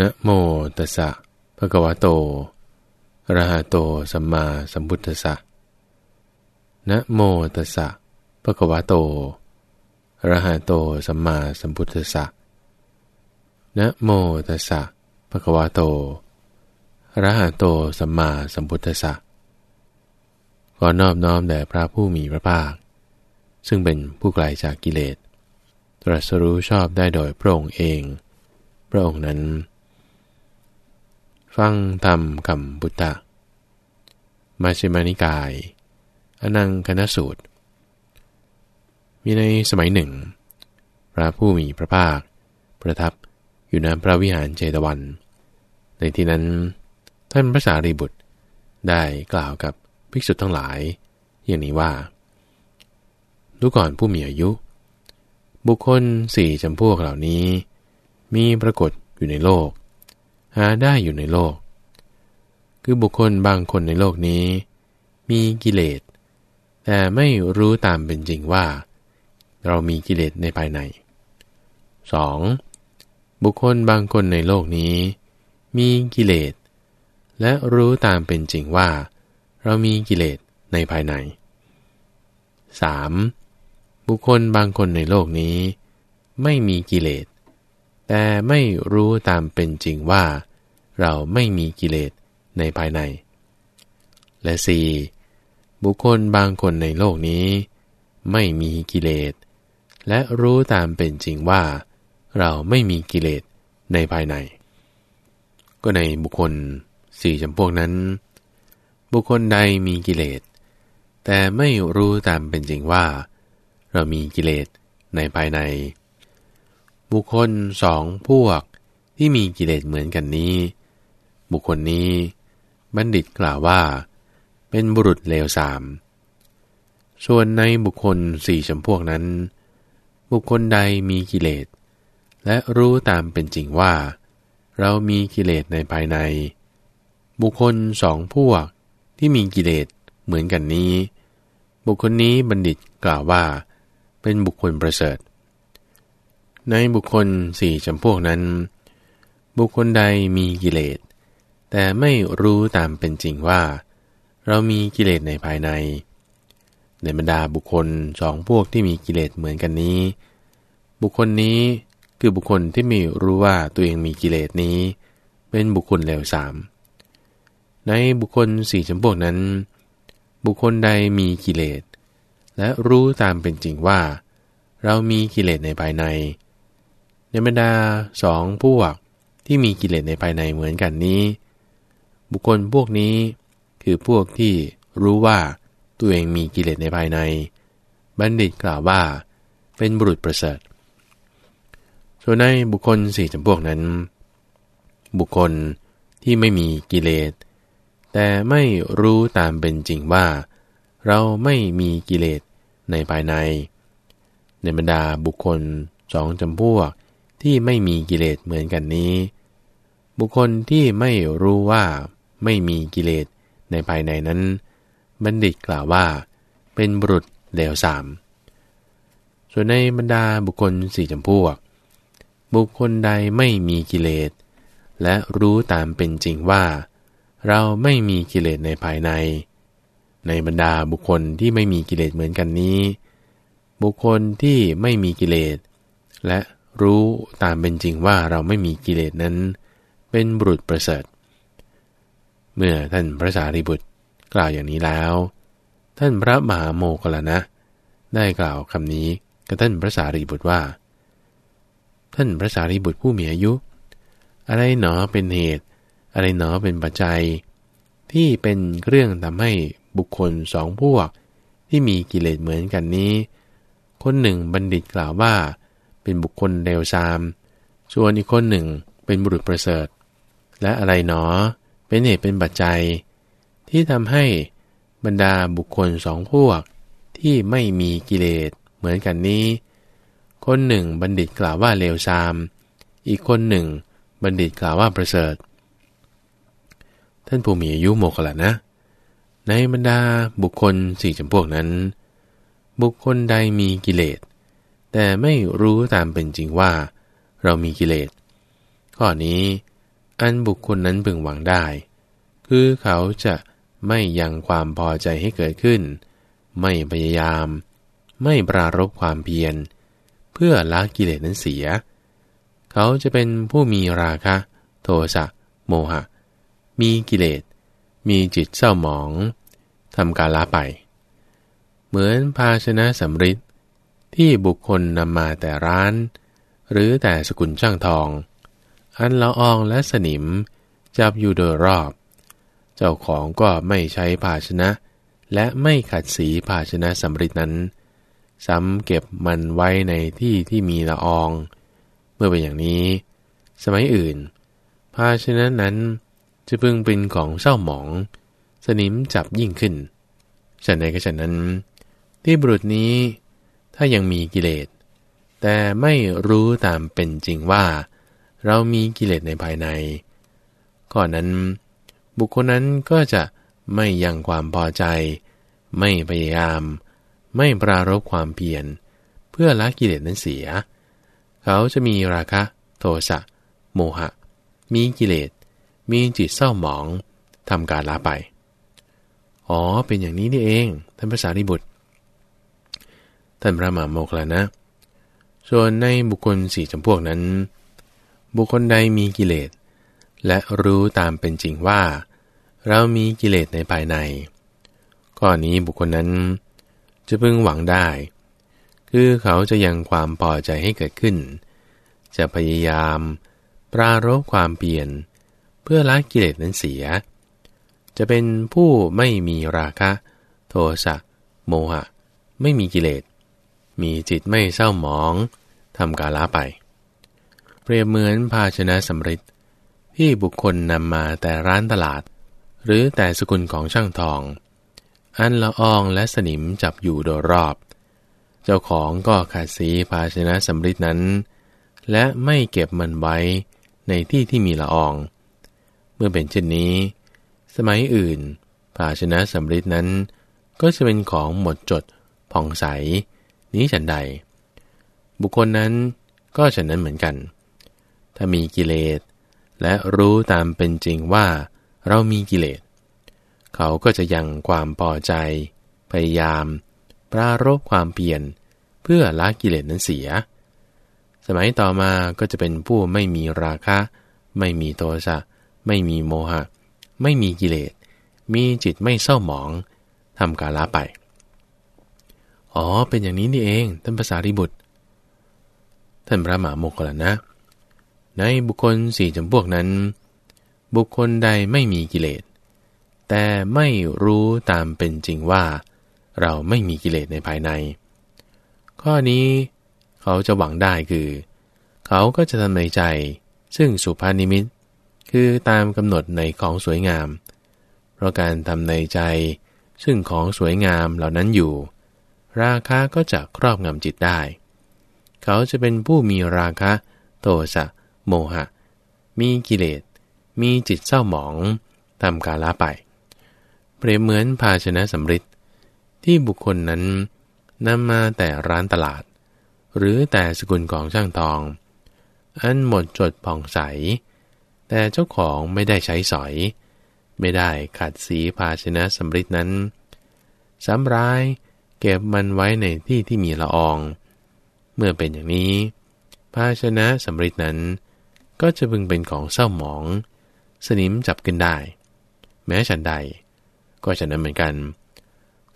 นะโมตัสสะภะคะวะโตอะระหะโตสัมมาสัมพุทธัสสะนะโมตัสสะภะคะวะโตอะระหะโตสัมมาสัมพุทธัสสะนะโมตัสสะภะคะวะโตอะระหะโตสัมมาสัมพุทธัสสะขอนอบน้อมแด่พระผู้มีพระภาค ซึ่งเป็นผู้ไกลจากกิเลส ตรัสรู้ชอบได้โดยพระองค์เอง พระองค์นั้น ฟังธรรมคำบุตตะมาชิมานิกาย อนังคณสูตร มีในสมัยหนึ่ง พระผู้มีพระภาค ประทับอยู่ในพระวิหารเจตวัน ในที่นั้นท่านพระสารีบุตรได้กล่าวกับภิกษุทั้งหลาย อย่างนี้ว่า ดูก่อนผู้มีอายุ บุคคลสี่จำพวกเหล่านี้ มีปรากฏอยู่ในโลก หาได้อยู่ในโลก คือบุคคลบางคนในโลกนี้ มีกิเลส แต่ไม่รู้ตามเป็นจริงว่า เรามีกิเลสในภายใน 2. บุคคลบางคนในโลกนี้ มีกิเลส และรู้ตามเป็นจริงว่า เรามีกิเลสในภายใน 3. บุคคลบางคนในโลกนี้ ไม่มีกิเลส แต่ไม่รู้ตามเป็นจริงว่า เราไม่มีกิเลสในภายใน และ 4. บุคคลบางคนในโลกนี้ ไม่มีกิเลส และรู้ตามเป็นจริงว่า เราไม่มีกิเลสในภายใน ก็ในบุคคลสี่จำพวกนั้น บุคคลใดมีกิเลส แต่ไม่รู้ตามเป็นจริงว่า เรามีกิเลสในภายใน บุคคลสองพวกที่มีกิเลสเหมือนกันนี้ บุคคลนี้ บัณฑิตกล่าวว่า เป็นบุรุษเลวสามส่วนในบุคคลสี่จำพวกนั้น บุคคลใดมีกิเลส และรู้ตามเป็นจริงว่า เรามีกิเลสในภายใน บุคคลสองพวกที่มีกิเลสเหมือนกันนี้ บุคคลนี้บัณฑิตกล่าวว่า เป็นบุคคลประเสริฐ ในบุคคลสี่จำพวกนั้น บุคคลใดมีกิเลส แต่ไม่รู้ตามเป็นจริงว่า เรามีกิเลสในภายใน ในบรรดาบุคคลสองพวกที่มีกิเลสเหมือนกันนี้ บุคคลนี้คือบุคคลที่ไม่รู้ว่าตัวเองมีกิเลสนี้ เป็นบุคคลเลวสามในบุคคลสี่จำพวกนั้น บุคคลใดมีกิเลส และรู้ตามเป็นจริงว่า เรามีกิเลสในภายใน ในบรรดาสองพวกที่มีกิเลสในภายในเหมือนกันนี้ บุคคลพวกนี้คือพวกที่รู้ว่าตัวเองมีกิเลสในภายใน บัณฑิตกล่าวว่า เป็นบุรุษประเสริฐ ส่วนในบุคคลสี่จำพวกนั้น บุคคลที่ไม่มีกิเลส แต่ไม่รู้ตามเป็นจริงว่า เราไม่มีกิเลสในภายใน ในบรรดาบุคคลสองจำพวก ที่ไม่มีกิเลสเหมือนกันนี้ บุคคลที่ไม่รู้ว่าไม่มีกิเลสในภายในนั้น บัณฑิตกล่าวว่า เป็นบุรุษเลวสาม ส่วนในบรรดาบุคคลสี่จำพวก บุคคลใดไม่มีกิเลส และรู้ตามเป็นจริงว่า เราไม่มีกิเลสในภายใน ในบรรดาบุคคลที่ไม่มีกิเลสเหมือนกันนี้ บุคคลที่ไม่มีกิเลส และ รู้ตามเป็นจริงว่าเราไม่มีกิเลสนั้น เป็นบุรุษประเสริฐ เมื่อท่านพระสารีบุตรกล่าวอย่างนี้แล้ว ท่านพระมหาโมกลนะ ได้กล่าวคำนี้กับท่านพระสารีบุตรว่า ท่านพระสารีบุตรผู้มีอายุ อะไรหนอเป็นเหตุ อะไรหนอเป็นปัจจัย ที่เป็นเครื่องทำให้บุคคลสองพวกที่มีกิเลสเหมือนกันนี้ คนหนึ่งบัณฑิตกล่าวว่า เป็นบุคคลเลวทราม ส่วนอีกคนหนึ่งเป็นบุรุษประเสริฐ และอะไรหนอ เป็นเหตุเป็นปัจจัย ที่ทำให้บรรดาบุคคลสองพวก ที่ไม่มีกิเลสเหมือนกันนี้ คนหนึ่งบัณฑิตกล่าวว่าเลวทราม อีกคนหนึ่ง บัณฑิตกล่าวว่าประเสริฐ ท่านผู้มีอายุโมกขละนะ ในบรรดาบุคคลสี่จำพวกนั้น บุคคลใดมีกิเลส แต่ไม่รู้ตามเป็นจริงว่า เรามีกิเลส ข้อนี้อันบุคคลนั้นพึงหวังได้ คือเขาจะไม่ยังความพอใจให้เกิดขึ้น ไม่พยายาม ไม่ปรารบความเพียร เพื่อละกิเลสนั้นเสีย เขาจะเป็นผู้มีราคะ โทสะ โมหะ มีกิเลส มีจิตเศร้าหมองทำการละไป เหมือนภาชนะสำริด ที่บุคคลนำมาแต่ร้าน หรือแต่สกุลช่างทอง อันละอองและสนิม จับอยู่โดยรอบ เจ้าของก็ไม่ใช้ภาชนะ และไม่ขัดสีภาชนะสำริดนั้น ซ้ำเก็บมันไว้ในที่ที่มีละออง เมื่อเป็นอย่างนี้ สมัยอื่น ภาชนะนั้นจะพึงเป็นของเศร้าหมอง สนิมจับยิ่งขึ้นฉันใดก็ฉันนั้น ที่บุรุษนี้ ถ้ายังมีกิเลส แต่ไม่รู้ตามเป็นจริงว่า เรามีกิเลสในภายในก่อนนั้น บุคคลนั้นก็จะไม่ยังความพอใจ ไม่พยายาม ไม่ปรารบความเพียรเพื่อละกิเลสนั้นเสีย เขาจะมีราคะ โทสะโมหะ มีกิเลส มีจิตเศร้าหมองทำการละไป อ๋อ เป็นอย่างนี้นี่เอง ท่านภาษาริบุตร ท่านพระมหาโมกลานะ ส่วนในบุคคลสี่จำพวกนั้น บุคคลใดมีกิเลส และรู้ตามเป็นจริงว่า เรามีกิเลสในภายใน ข้อนี้บุคคลนั้น จะพึงหวังได้ คือเขาจะยังความพอใจให้เกิดขึ้น จะพยายาม ปรารบความเปลี่ยน เพื่อละกิเลสนั้นเสีย จะเป็นผู้ไม่มีราคะ โทสะโมหะ ไม่มีกิเลส มีจิตไม่เศร้าหมองทำกาละไป เปรียบเหมือนภาชนะสำริดที่บุคคลนำมาแต่ร้านตลาด หรือแต่สกุลของช่างทอง อันละอองและสนิมจับอยู่โดยรอบ เจ้าของก็ขาดสีภาชนะสำริดนั้น และไม่เก็บมันไว้ในที่ที่มีละออง เมื่อเป็นเช่นนี้ สมัยอื่น ภาชนะสำริดนั้นก็จะเป็นของหมดจดผ่องใส นี้ฉันใด บุคคลนั้นก็ฉันนั้นเหมือนกัน ถ้ามีกิเลส และรู้ตามเป็นจริงว่าเรามีกิเลส เขาก็จะยังความพอใจ พยายาม ปรารบความเปลี่ยนเพื่อละกิเลสนั้นเสีย สมัยต่อมาก็จะเป็นผู้ไม่มีราคะ ไม่มีโทสะไม่มีโมหะ ไม่มีกิเลส มีจิตไม่เศร้าหมองทำกาละไป อ๋อ เป็นอย่างนี้นี่เอง ท่านภาษาริบุตร ท่านพระมหาโมกขลนะ ในบุคคลสี่จำพวกนั้น บุคคลใดไม่มีกิเลส แต่ไม่รู้ตามเป็นจริงว่า เราไม่มีกิเลสในภายใน ข้อนี้เขาจะหวังได้คือ เขาก็จะทำในใจ ซึ่งสุภานิมิต คือตามกำหนดในของสวยงาม เพราะการทำในใจซึ่งของสวยงามเหล่านั้นอยู่ ราคะก็จะครอบงำจิตได้ เขาจะเป็นผู้มีราคะ โทสะ โมหะ มีกิเลส มีจิตเศร้าหมองทำกาละไป เปรียบเหมือนภาชนะสำริดที่บุคคลนั้นนำมาแต่ร้านตลาด หรือแต่สกุลของช่างทอง อันหมดจดผ่องใส แต่เจ้าของไม่ได้ใช้สอย ไม่ได้ขัดสีภาชนะสำริดนั้นสำร้าย เก็บมันไว้ในที่ที่มีละออง เมื่อเป็นอย่างนี้ ภาชนะสำริดนั้น ก็จะพึงเป็นของเศร้าหมอง สนิมจับขึ้นได้ แม้ฉันใด ก็ฉันนั้นเหมือนกัน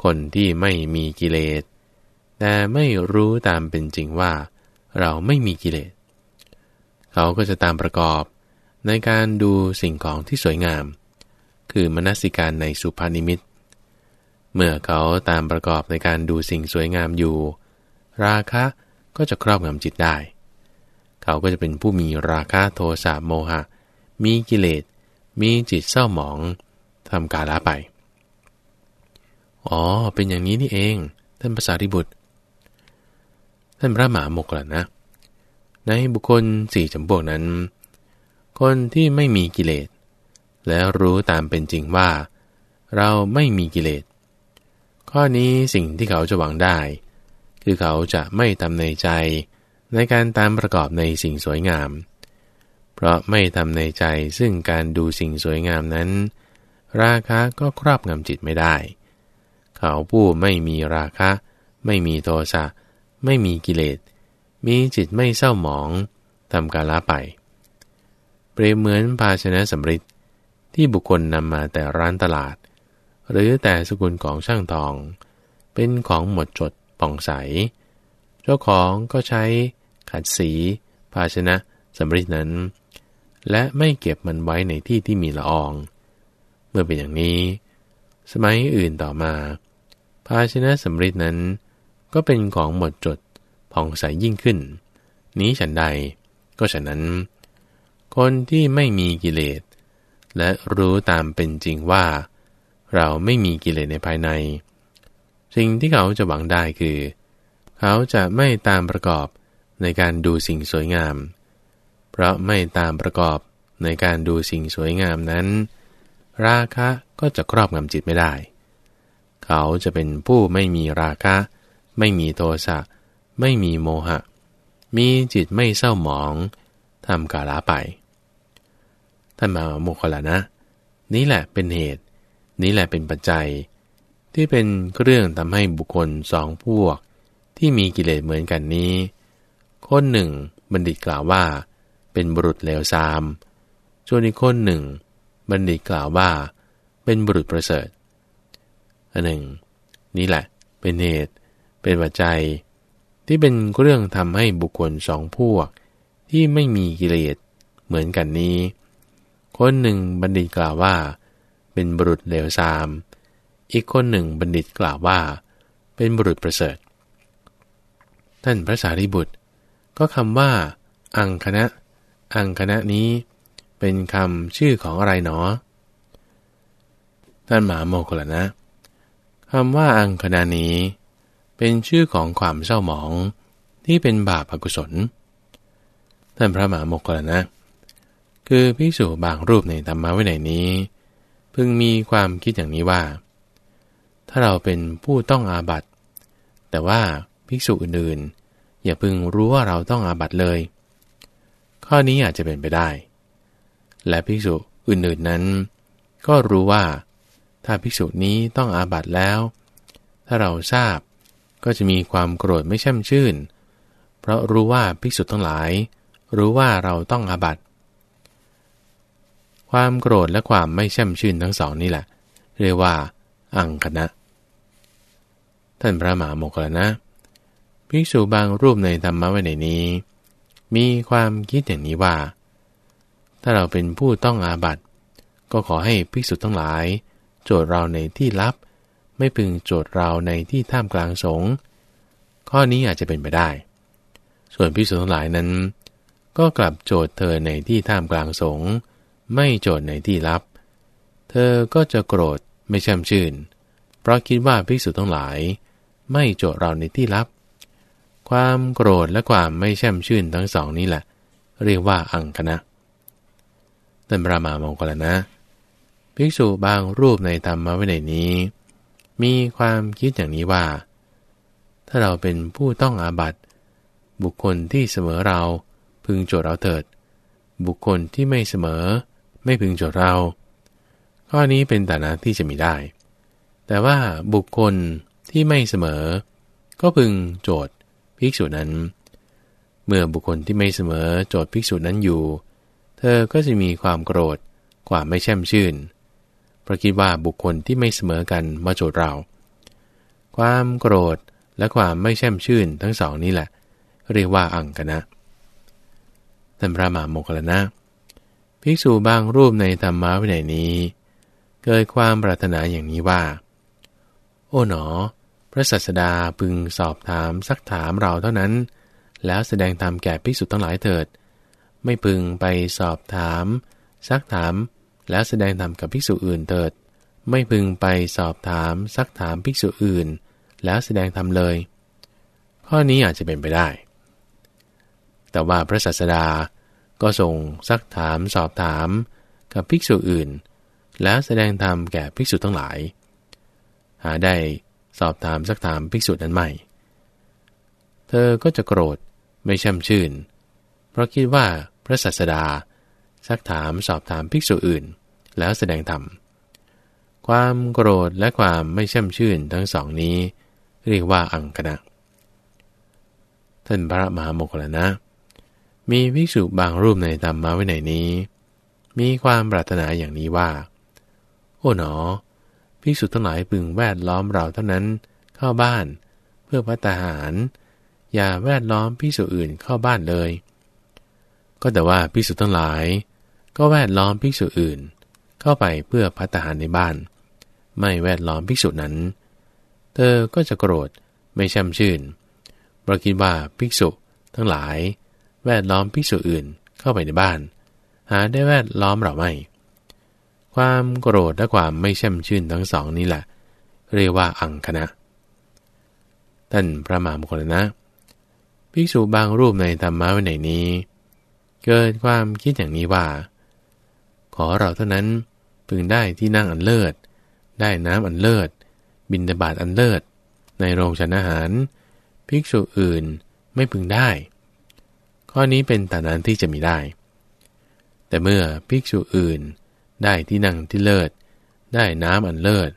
คนที่ไม่มีกิเลส แต่ไม่รู้ตามเป็นจริงว่า เราไม่มีกิเลส เขาก็จะตามประกอบในการดูสิ่งของที่สวยงาม คือมนสิการในสุภานิมิต เมื่อเขาตามประกอบในการดูสิ่งสวยงามอยู่ ราคะก็จะครอบงำจิตได้ เขาก็จะเป็นผู้มีราคะโทสะโมหะ มีกิเลส มีจิตเศร้าหมองทำกาละไป อ๋อ เป็นอย่างนี้นี่เอง ท่านภาษาริบุตร ท่านพระหมาหมกล่ะนะ ในบุคคลสี่จำพวกนั้น คนที่ไม่มีกิเลส และรู้ตามเป็นจริงว่า เราไม่มีกิเลส ข้อนี้สิ่งที่เขาจะหวังได้ คือเขาจะไม่ทำในใจในการตามประกอบในสิ่งสวยงาม เพราะไม่ทำในใจซึ่งการดูสิ่งสวยงามนั้น ราคะก็ครอบงำจิตไม่ได้ เขาผู้ไม่มีราคะ ไม่มีโทสะไม่มีกิเลส มีจิตไม่เศร้าหมองทำกาละไป เปรียบเหมือนภาชนะสำริดที่บุคคลนำมาแต่ร้านตลาด หรือแต่สกุลของช่างทอง เป็นของหมดจดป่องใส เจ้าของก็ใช้ขัดสี ภาชนะสำริดนั้น และไม่เก็บมันไว้ในที่ที่มีละออง เมื่อเป็นอย่างนี้ สมัยอื่นต่อมา ภาชนะสำริดนั้น ก็เป็นของหมดจดผ่องใสยิ่งขึ้น นี้ฉันใด ก็ฉะนั้น คนที่ไม่มีกิเลสและรู้ตามเป็นจริงว่า เราไม่มีกิเลสในภายใน สิ่งที่เขาจะหวังได้คือ เขาจะไม่ตามประกอบในการดูสิ่งสวยงาม เพราะไม่ตามประกอบในการดูสิ่งสวยงามนั้น ราคะก็จะครอบงำจิตไม่ได้ เขาจะเป็นผู้ไม่มีราคะ ไม่มีโทสะ ไม่มีโมหะ มีจิตไม่เศร้าหมองทำกาลาไป ท่านมาโมคลานะ นี้แหละเป็นเหตุ นี้แหละเป็นปัจจัย ที่เป็นเครื่องทำให้บุคคลสองพวก ที่มีกิเลสเหมือนกันนี้ คนหนึ่งบัณฑิตกล่าวว่า เป็นบุรุษเลวทรามส่วนอีกคนหนึ่ง บัณฑิตกล่าวว่า เป็นบุรุษประเสริฐอันหนึ่ง นี้แหละ เป็นเหตุเป็นปัจจัย ที่เป็นเรื่องทำให้บุคคลสองพวก ที่ไม่มีกิเลสเหมือนกันนี้ คนหนึ่งบัณฑิตกล่าวว่าเเป็นบุรุษเลวทราม อีกคนหนึ่งบัณฑิตกล่าวว่า เป็นบุรุษประเสริฐ ท่านพระสารีบุตร ก็คำว่า อังคณะ อังคณะนี้ เป็นคำชื่อของอะไรหนอ ท่านหมาโมกลนะคำว่าอังคณะนี้ เป็นชื่อของความเศร้าหมองที่เป็นบาปอกุศล ท่านพระหมาโมกลนะ คือภิกษุบางรูปในธรรมะวินัยนี้ พึงมีความคิดอย่างนี้ว่า ถ้าเราเป็นผู้ต้องอาบัตแต่ว่าภิกษุอื่นๆ อย่าพึงรู้ว่าเราต้องอาบัตเลย ข้อนี้อาจจะเป็นไปได้ และภิกษุอื่นๆนั้น ก็รู้ว่า ถ้าภิกษุนี้ต้องอาบัตแล้ว ถ้าเราทราบก็จะมีความโกรธไม่แช่มชื่น เพราะรู้ว่าภิกษุทั้งหลาย รู้ว่าเราต้องอาบัต ความโกรธและความไม่แช่มชื่นทั้งสองนี่แหละ เรียกว่า อังคณะ ท่านพระมหาโมกลนะภิกษุบางรูปในธรรมะวินัยนี้ มีความคิดอย่างนี้ว่า ถ้าเราเป็นผู้ต้องอาบัติ ก็ขอให้ภิกษุทั้งหลาย โจทย์เราในที่ลับ ไม่พึงโจทย์เราในที่ท่ามกลางสงฆ์ข้อนี้อาจจะเป็นไปได้ ส่วนภิกษุทั้งหลายนั้น ก็กลับโจทย์เธอในที่ท่ามกลางสงฆ์ ไม่โจทย์ในที่ลับ เธอก็จะโกรธไม่แช่มชื่น เพราะคิดว่าภิกษุทั้งหลาย ไม่โจทย์เราในที่ลับ ความโกรธและความไม่แช่มชื่นทั้งสองนี้แหละ เรียกว่าอังคณะท่านพระมามงคลนะ ภิกษุบางรูปในธรรมวินัยนี้ มีความคิดอย่างนี้ว่า ถ้าเราเป็นผู้ต้องอาบัตบุคคลที่เสมอเราพึงโจทย์เราเถิด บุคคลที่ไม่เสมอ ไม่พึงโจทย์เรา ข้อนี้เป็นฐานะที่จะมีได้ แต่ว่าบุคคลที่ไม่เสมอ ก็พึงโจทย์ภิกษุนั้น เมื่อบุคคลที่ไม่เสมอโจทย์ภิกษุนั้นอยู่ เธอก็จะมีความโกรธกว่าไม่แช่มชื่นเพราะคิดว่าบุคคลที่ไม่เสมอกันมาโจทย์เรา ความโกรธและความไม่แช่มชื่นทั้งสองนี้แหละ เรียกว่าอังกนะท่านพระมหาโมคลนะ ภิกษุบางรูปในธรรมะวินัยนี้ เกิดความปรารถนาอย่างนี้ว่า โอ๋หนอ พระสัสดาพึงสอบถามซักถามเราเท่านั้น แล้วแสดงธรรมแก่ภิกษุทั้งหลายเถิด ไม่พึงไปสอบถาม ซักถาม แล้วแสดงธรรมกับภิกษุอื่นเถิด ไม่พึงไปสอบถามซักถามภิกษุอื่น แล้วแสดงธรรมเลย ข้อนี้อาจจะเป็นไปได้ แต่ว่าพระสัสดา ก็ส่งซักถามสอบถามกับภิกษุอื่น แล้วแสดงธรรมแก่ภิกษุทั้งหลาย หาได้สอบถามซักถามภิกษุนั้นใหม่ เธอก็จะโกรธไม่ช่ำชื่น เพราะคิดว่าพระสัสดา ซักถามสอบถามภิกษุอื่น แล้วแสดงธรรม ความโกรธและความไม่ช่ำชื่นทั้งสองนี้ เรียกว่าอังคณะท่านพระมหาโมคลนะ มีภิกษุบางรูปในธรรมะวินัยนี้ มีความปรารถนาอย่างนี้ว่า โอ๋หนอภิกษุทั้งหลายพึงแวดล้อมเราเท่านั้นเข้าบ้าน เพื่อพัตาหาร อย่าแวดล้อมภิกษุอื่นเข้าบ้านเลย ก็แต่ว่าภิกษุทั้งหลาย ก็แวดล้อมภิกษุอื่น เข้าไปเพื่อพัตาหารในบ้าน ไม่แวดล้อมภิกษุนั้น เธอก็จะโกรธไม่ช่ำชื่นเพราะคิดว่าภิกษุทั้งหลาย แวดล้อมภิกษุอื่นเข้าไปในบ้าน หาได้แวดล้อมเราไม่ ความโกรธและความไม่แช่ำชื่นทั้งสองนี้แหละ เรียกว่าอังคณะท่านพระมหามคลนะ ภิกษุบางรูปในธรรมะวินัยนี้ เกิดความคิดอย่างนี้ว่า ขอเราเท่านั้นพึงได้ที่นั่งอันเลิศ ได้น้ำอันเลิศ บินดาบาดอันเลิศ ในโรงฉันอาหาร ภิกษุอื่นไม่พึงได้ ข้อนี้เป็นฐานะที่จะมีได้ แต่เมื่อภิกษุอื่น ได้ที่นั่งที่เลิศ ได้น้ำอันเลิศ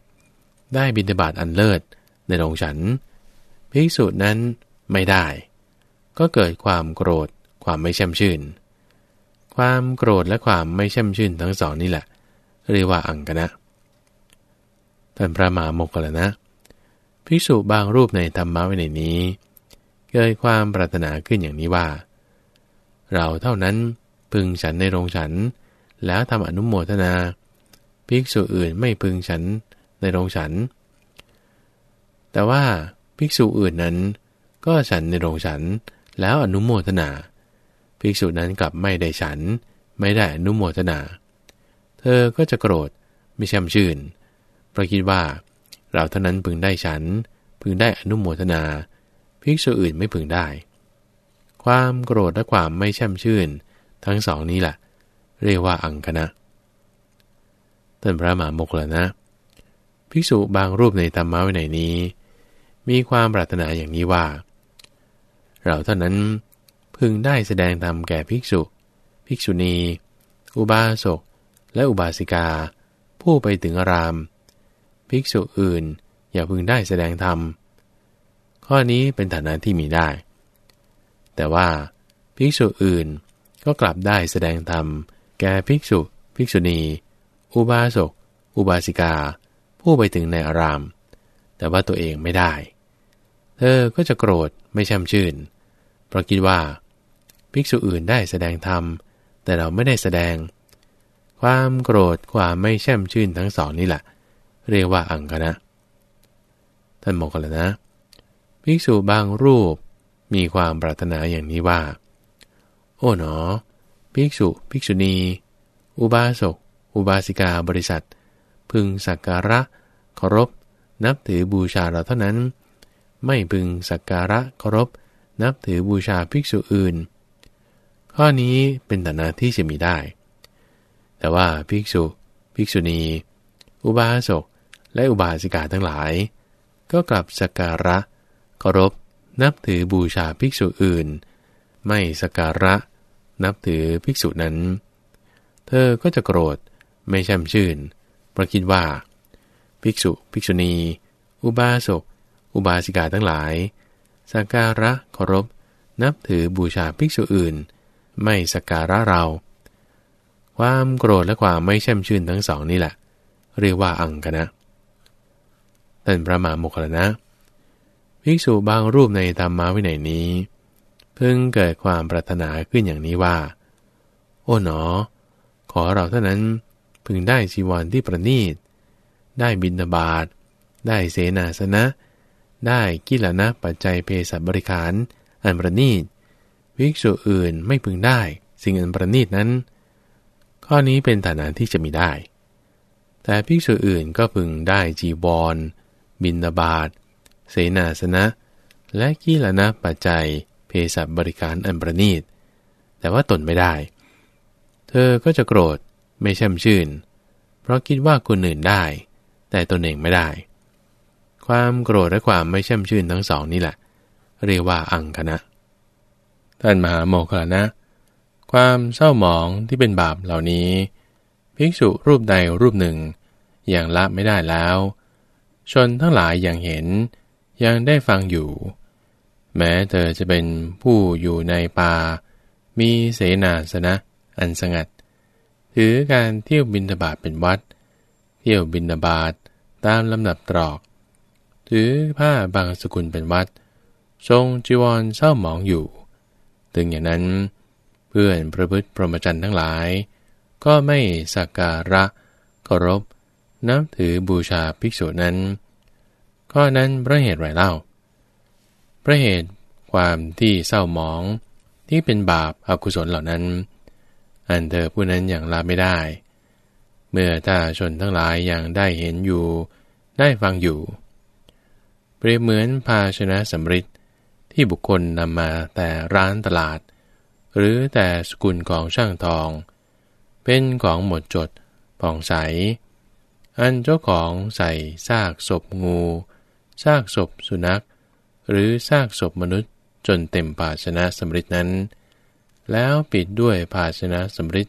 ได้บิณฑบาตอันเลิศในโรงฉัน ภิกษุนั้นไม่ได้ ก็เกิดความโกรธความไม่แช่มชื่น ความโกรธและความไม่แช่มชื่นทั้งสองนี่แหละ เรียกว่าอังกนะท่านพระมหาโมกขลนะภิกษุบางรูปในธรรมะวินัยนี้ เกิดความปรารถนาขึ้นอย่างนี้ว่า เราเท่านั้นพึงฉันในโรงฉัน แล้วทำอนุโมทนาภิกษุอื่นไม่พึงฉันในโรงฉัน แต่ว่าภิกษุอื่นนั้น ก็ฉันในโรงฉัน แล้วอนุโมทนา ภิกษุนั้นกลับไม่ได้ฉัน ไม่ได้อนุโมทนา เธอก็จะโกรธไม่ช่ำชื่นเพราะคิดว่า เราเท่านั้นพึงได้ฉัน พึงได้อนุโมทนา ภิกษุอื่นไม่พึงได้ ความโกรธและความไม่แช่มชื่น ทั้งสองนี้แหละ เรียกว่าอังคณะท่านพระมหาโมกแล้วนะ ภิกษุบางรูปในธรรมะวินัยนี้ มีความปรารถนาอย่างนี้ว่า เราเท่านั้นพึงได้แสดงธรรมแก่ภิกษุ ภิกษุณี อุบาสก และอุบาสิกา ผู้ไปถึงอาราม ภิกษุอื่นอย่าพึงได้แสดงธรรม ข้อนี้เป็นฐานะที่มีได้ แต่ว่าภิกษุอื่นก็กลับได้แสดงธรรม แก่ภิกษุ ภิกษุณี อุบาสก อุบาสิกา ผู้ไปถึงในอาราม แต่ว่าตัวเองไม่ได้ เธอก็จะโกรธไม่ช่ำชื่น เพราะคิดว่า ภิกษุอื่นได้แสดงธรรม แต่เราไม่ได้แสดง ความโกรธความไม่แช่มชื่นทั้งสองนี่แหละ เรียกว่าอังคณะ ท่านบอกกันแล้วนะ ภิกษุบางรูป มีความปรารถนาอย่างนี้ว่า โอ๋หนอ ภิกษุ ภิกษุณี อุบาสก อุบาสิกาบริษัท พึงสักการะเคารพ นับถือบูชาเราเท่านั้น ไม่พึงสักการะเคารพ นับถือบูชาภิกษุอื่น ข้อนี้เป็นฐานะที่จะมีได้ แต่ว่าภิกษุ ภิกษุณี อุบาสก และอุบาสิกาทั้งหลาย ก็กลับสักการะเคารพ นับถือบูชาภิกษุอื่น ไม่สการะ นับถือภิกษุนั้น เธอก็จะโกรธไม่ช่ำชื่นเพราะคิดว่า ภิกษุ ภิกษุณี อุบาสก อุบาสิกาทั้งหลายสักการะเคารพ นับถือบูชาภิกษุอื่น ไม่สักการะเรา ความโกรธและความไม่แช่มชื่นทั้งสองนี่แหละ เรียกว่าอังกนะท่านพระมหาโมคคลนะ ภิกษุบางรูปในธรรมะวินัยนี้ เพิ่งเกิดความปรารถนาขึ้นอย่างนี้ว่า โอ๋หนอ ขอเราเท่านั้นพึงได้ชีวรที่ประณีต ได้บินบาตได้เสนาสนะ ได้กิลนะปัจจัยเพศบริขาร อันประณีตภิกษุอื่นไม่พึงได้ สิ่งอันประณีตนั้น ข้อนี้เป็นฐานะที่จะมีได้ แต่ภิกษุอื่นก็พึงได้จีวรบินนาบาต เสนาสนะ และกีลนะปัจจัย เพศบริการอันประณีต แต่ว่าตนไม่ได้ เธอก็จะโกรธไม่ช่ำชื่น เพราะคิดว่าคนอื่นได้ แต่ตนเองไม่ได้ ความโกรธและความไม่ช่ำชื่นทั้งสองนี่แหละ เรียกว่าอังคณะ ท่านมหาโมคลนะ ความเศร้าหมองที่เป็นบาปเหล่านี้ ภิกษุรูปใดรูปหนึ่งอยังละไม่ได้แล้วชนทั้งหลายอย่างเห็น ยังได้ฟังอยู่ แม้เธอจะเป็นผู้อยู่ในป่า มีเสนาสนะ อันสงัด ถือการเที่ยวบินบาตเป็นวัด เที่ยวบินบาตตามลำดับตรอก ถือผ้าบางสกุลเป็นวัด ทรงจีวรเศร้าหมองอยู่ ถึงอย่างนั้น เพื่อนประพฤติพรหมจรรย์ทั้งหลาย ก็ไม่สักการะเคารพนับถือบูชาภิกษุนั้น ข้อนั้นพระเหตุไรเล่าพระเหตุความที่เศร้าหมองที่เป็นบาปอากุศลเหล่านั้น อันเธอผู้นั้นอย่างลาไม่ได้ เมื่อถ้าชนทั้งหลายยังได้เห็นอยู่ ได้ฟังอยู่ เปรียบเหมือนภาชนะสำริดที่บุคคลนำมาแต่ร้านตลาด หรือแต่สกุลของช่างทอง เป็นของหมดจดผ่องใส อันเจ้าของใส่ซากศพงู ซากศพสุนัข หรือซากศพมนุษย์จนเต็มภาชนะสำริดนั้น แล้วปิดด้วยภาชนะสำริด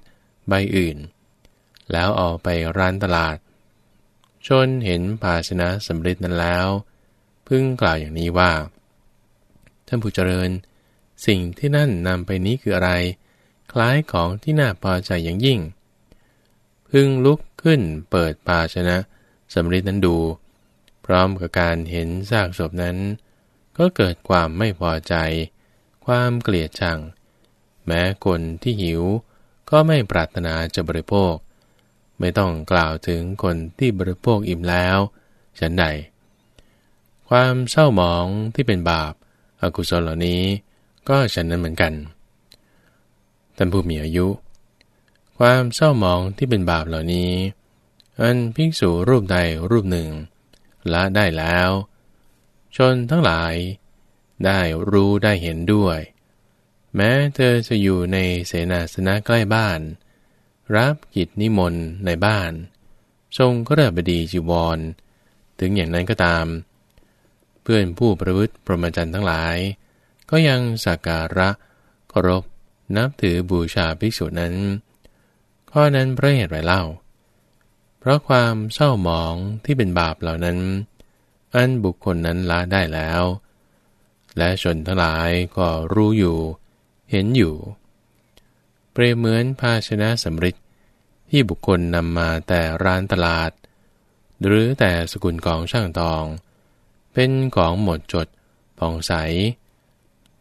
ใบอื่น แล้วเอาไปร้านตลาด ชนเห็นภาชนะสำริดนั้นแล้ว พึ่งกล่าวอย่างนี้ว่า ท่านผู้เจริญ สิ่งที่นั่นนำไปนี้คืออะไร คล้ายของที่น่าพอใจอย่างยิ่ง พึ่งลุกขึ้นเปิดภาชนะสำริดนั้นดู ร้อมกับการเห็นซากศพนั้น ก็เกิดความไม่พอใจ ความเกลียดชัง แม้คนที่หิวก็ไม่ปรารถนาจะบริโภค ไม่ต้องกล่าวถึงคนที่บริโภคอิ่มแล้ว ฉันใด ความเศร้าหมองที่เป็นบาปอากุศลเหล่านี้ ก็ฉันนั้นเหมือนกันท่านผู้มีอายุ ความเศร้าหมองที่เป็นบาปเหล่านี้ อันภิกษุรูปใดรูปหนึ่ง ละได้แล้ว ชนทั้งหลาย ได้รู้ได้เห็นด้วย แม้เธอจะอยู่ในเสนาสนะใกล้บ้าน รับกิจนิมนต์ในบ้าน ทรงก็เบดีจีวร ถึงอย่างนั้นก็ตาม เพื่อนผู้ประพฤติประมาจันทั้งหลาย ก็ยังสักการะเคารพนับถือบูชาภิกษุนั้น ข้อนั้นพระเหตุไรเล่า เพราะความเศร้าหมองที่เป็นบาปเหล่านั้น อันบุคคลนั้นละได้แล้ว และชนทั้งหลายก็รู้อยู่ เห็นอยู่ เปรียบเหมือนภาชนะสำริดที่บุคคลนำมาแต่ร้านตลาด หรือแต่สกุลของช่างตอง เป็นของหมดจดผ่องใส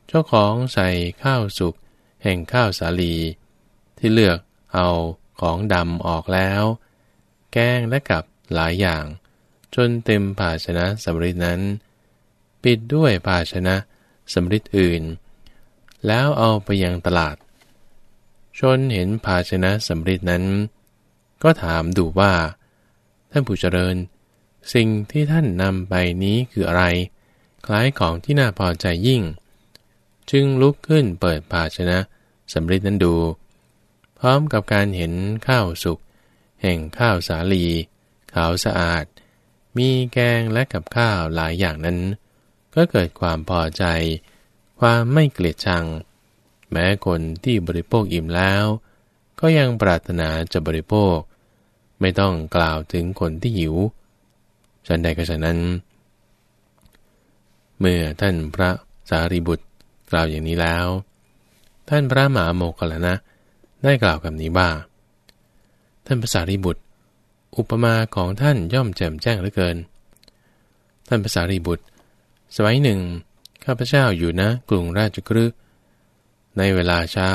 เจ้าของใส่ข้าวสุกแห่งข้าวสาลี ที่เลือกเอาของดำออกแล้ว แกงและกับหลายอย่าง จนเต็มภาชนะสำริดนั้น ปิดด้วยภาชนะสำริดอื่น แล้วเอาไปยังตลาด ชนเห็นภาชนะสำริดนั้น ก็ถามดูว่า ท่านผู้เจริญ สิ่งที่ท่านนำไปนี้คืออะไร คล้ายของที่น่าพอใจยิ่ง จึงลุกขึ้นเปิดภาชนะสำริดนั้นดู พร้อมกับการเห็นข้าวสุก แห่งข้าวสาลี ขาวสะอาด มีแกงและกับข้าวหลายอย่างนั้น ก็เกิดความพอใจ ความไม่เกลียดชัง แม้คนที่บริโภคอิ่มแล้ว ก็ยังปรารถนาจะบริโภค ไม่ต้องกล่าวถึงคนที่หิวฉันใดก็ฉะนั้น เมื่อท่านพระสารีบุตรกล่าวอย่างนี้แล้ว ท่านพระมหาโมคลนะ ได้กล่าวกับนี้ว่า ท่านภาษารีบุตร อุปมาของท่านย่อมแจ่มแจ้งเหลือเกิน ท่านภาษารีบุตร สมัยหนึ่ง ข้าพเจ้าอยู่นะกรุงราชกฤห์ในเวลาเช้า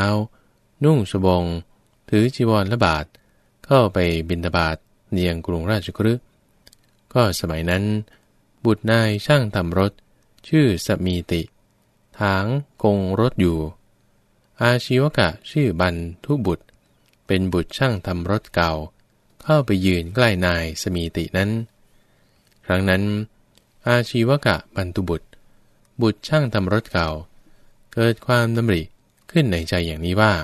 นุ่งสบง ถือจีวรละบาท เข้าไปบินตบาทเนียงกรุงราชกฤห์ก็สมัยนั้น บุตรนายช่างทำรถ ชื่อสมีติ ถางกงรถอยู่ อาชีวกะชื่อบันทุบุตร เป็นบุตรช่างทำรถเก่า เข้าไปยืนใกล้นายสมีตินั้น ครั้งนั้น อาชีวกะบรรทุบุตร บุตรช่างทำรถเก่า เกิดความดำริขึ้นในใจอย่างนี้ว่า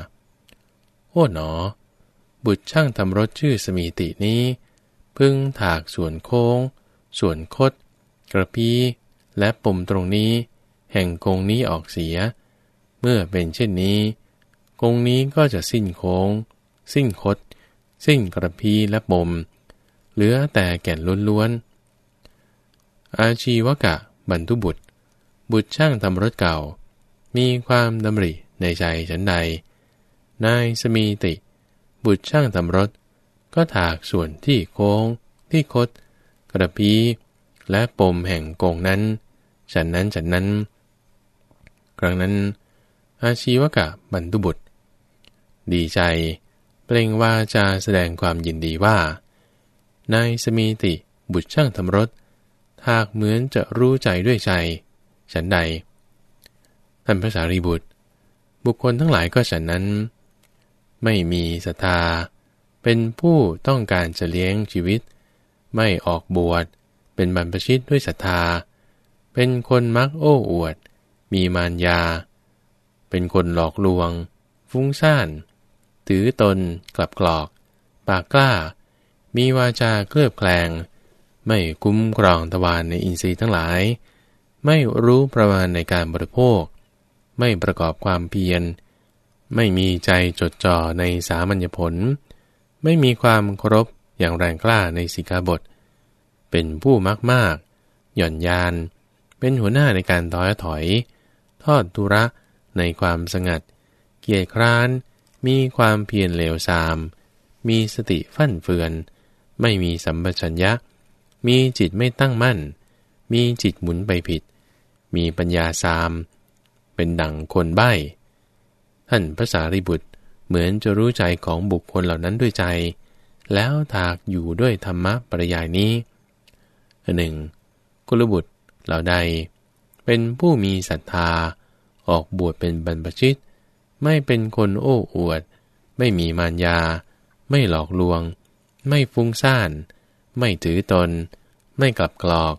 โอ้หนอ บุตรช่างทำรถชื่อสมีตินี้ พึ่งถากส่วนโค้ง ส่วนคด กระพี้และปุ่มตรงนี้ แห่งกงนี้ออกเสีย เมื่อเป็นเช่นนี้กงนี้ก็จะสิ้นโค้ง สิ้นคด สิ้นกระพีและปม เหลือแต่แก่นล้วนๆ อาชีวกะ บรรทุบุตร บุตรช่างทำรถเก่า มีความดำริในใจฉันใด นายสมีติ บุตรช่างทำรถ ก็ถากส่วนที่โค้ง ที่คด กระพีและปมแห่งโกงนั้น ฉันนั้นฉันนั้น ครั้งนั้น อาชีวกะบรรทุบุตร ดีใจ เปล่งว่าจะแสดงความยินดีว่านายสมีติบุตรช่างทำรถ หากเหมือนจะรู้ใจด้วยใจ ฉันใด ท่านพระสารีบุตร บุคคลทั้งหลายก็ฉันนั้น ไม่มีศรัทธา เป็นผู้ต้องการจะเลี้ยงชีวิต ไม่ออกบวช เป็นบรรพชิตด้วยศรัทธา เป็นคนมักโอ้อวด มีมารยา เป็นคนหลอกลวง ฟุ้งซ่าน ถือตน กลับกรอก ปากกล้า มีวาจาเคลือบแคลง ไม่คุ้มครองตะวันในอินทรีย์ทั้งหลาย ไม่รู้ประมาณในการบริโภค ไม่ประกอบความเพียร ไม่มีใจจดจ่อในสามัญญผล ไม่มีความเคารพอย่างแรงกล้าในสิกขาบท เป็นผู้มักมากหย่อนยาน เป็นหัวหน้าในการต้อยถอย ทอดทุระในความสงัด เกียรคร้าน มีความเพียรเลวทราม มีสติฟั่นเฟือน ไม่มีสัมปชัญญะ มีจิตไม่ตั้งมั่น มีจิตหมุนไปผิด มีปัญญาสาม เป็นดังคนใบ้ท่านพระสารีบุตรเหมือนจะรู้ใจของบุคคลเหล่านั้นด้วยใจ แล้วถากอยู่ด้วยธรรมะปริยายนี้หนึ่งกุลบุตรเหล่าใด เป็นผู้มีศรัทธา ออกบวชเป็นบรรพชิต ไม่เป็นคนโอ้อวด ไม่มีมารยา ไม่หลอกลวง ไม่ฟุ้งซ่าน ไม่ถือตน ไม่กลับกรอก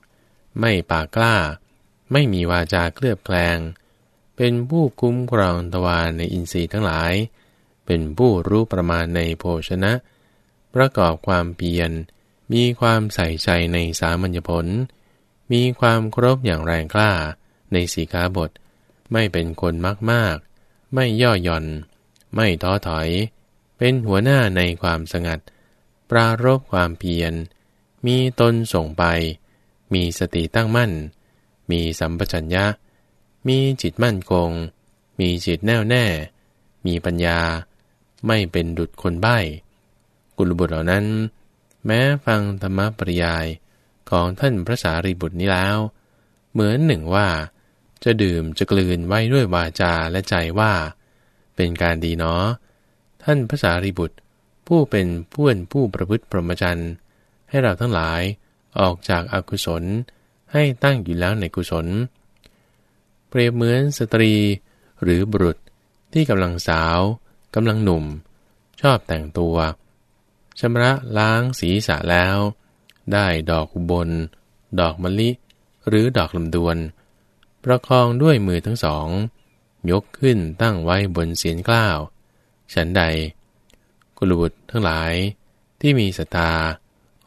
ไม่ปากกล้า ไม่มีวาจาเคลือบแคลง เป็นผู้คุ้มครองตวารในอินทรีย์ทั้งหลาย เป็นผู้รู้ประมาณในโภชนะ ประกอบความเพียร มีความใส่ใจในสามัญญผล มีความครบอย่างแรงกล้าในสีขาบท ไม่เป็นคนมากมาก ไม่ย่อหย่อน ไม่ท้อถอย เป็นหัวหน้าในความสงัด ปรารบความเพียร มีตนส่งไป มีสติตั้งมั่น มีสัมปชัญญะ มีจิตมั่นคง มีจิตแน่วแน่ มีปัญญา ไม่เป็นดุจคนใบ้ กุลบุตรเหล่านั้น แม้ฟังธรรมปริยายของท่านพระสารีบุตรนี้แล้ว เหมือนหนึ่งว่า จะดื่มจะกลืนไว้ด้วยวาจาและใจว่า เป็นการดีเนาะท่านพระสารีบุตร ผู้เป็นผู้นผู้ประพฤติพรหมจรรย์ให้เราทั้งหลายออกจากอากุศลให้ตั้งอยู่แล้วในกุศล เปรียบเหมือนสตรีหรือบุรุษที่กำลังสาวกำลังหนุ่ม ชอบแต่งตัวชำระล้างศีรษะแล้ว ได้ดอกอุบล ดอกมะลิ หรือดอกลำดวน ประคองด้วยมือทั้งสอง ยกขึ้นตั้งไว้บนเสียนกล้าว ฉันใด กุลบุตรทั้งหลายที่มีศรัทธา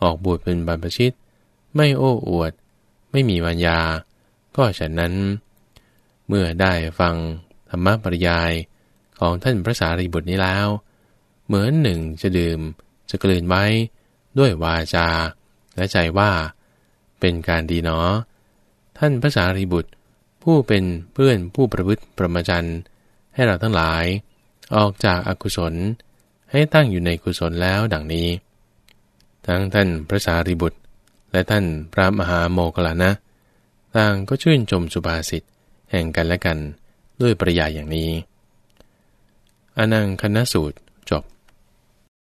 ออกบวชเป็นบรรพชิต ไม่โอ้อวด ไม่มีวัญญา ก็ฉันนั้น เมื่อได้ฟังธรรมปริยายของท่านพระสารีบุตรนี้แล้ว เหมือนหนึ่งจะดื่มจะกลืนไว้ด้วยวาจา และใจว่า เป็นการดีเนาะท่านพระสารีบุตร ผู้เป็นเพื่อนผู้ประพฤติประมาจันให้เราทั้งหลาย ออกจากอากุศลให้ตั้งอยู่ในกุศลแล้วดังนี้ ทั้งท่านพระสารีบุตร และท่านพระมหาโมกลานะต่างก็ชื่นชมสุภาษิตแห่งกันและกันด้วยประยายอย่างนี้ อนังคณสูตรจบ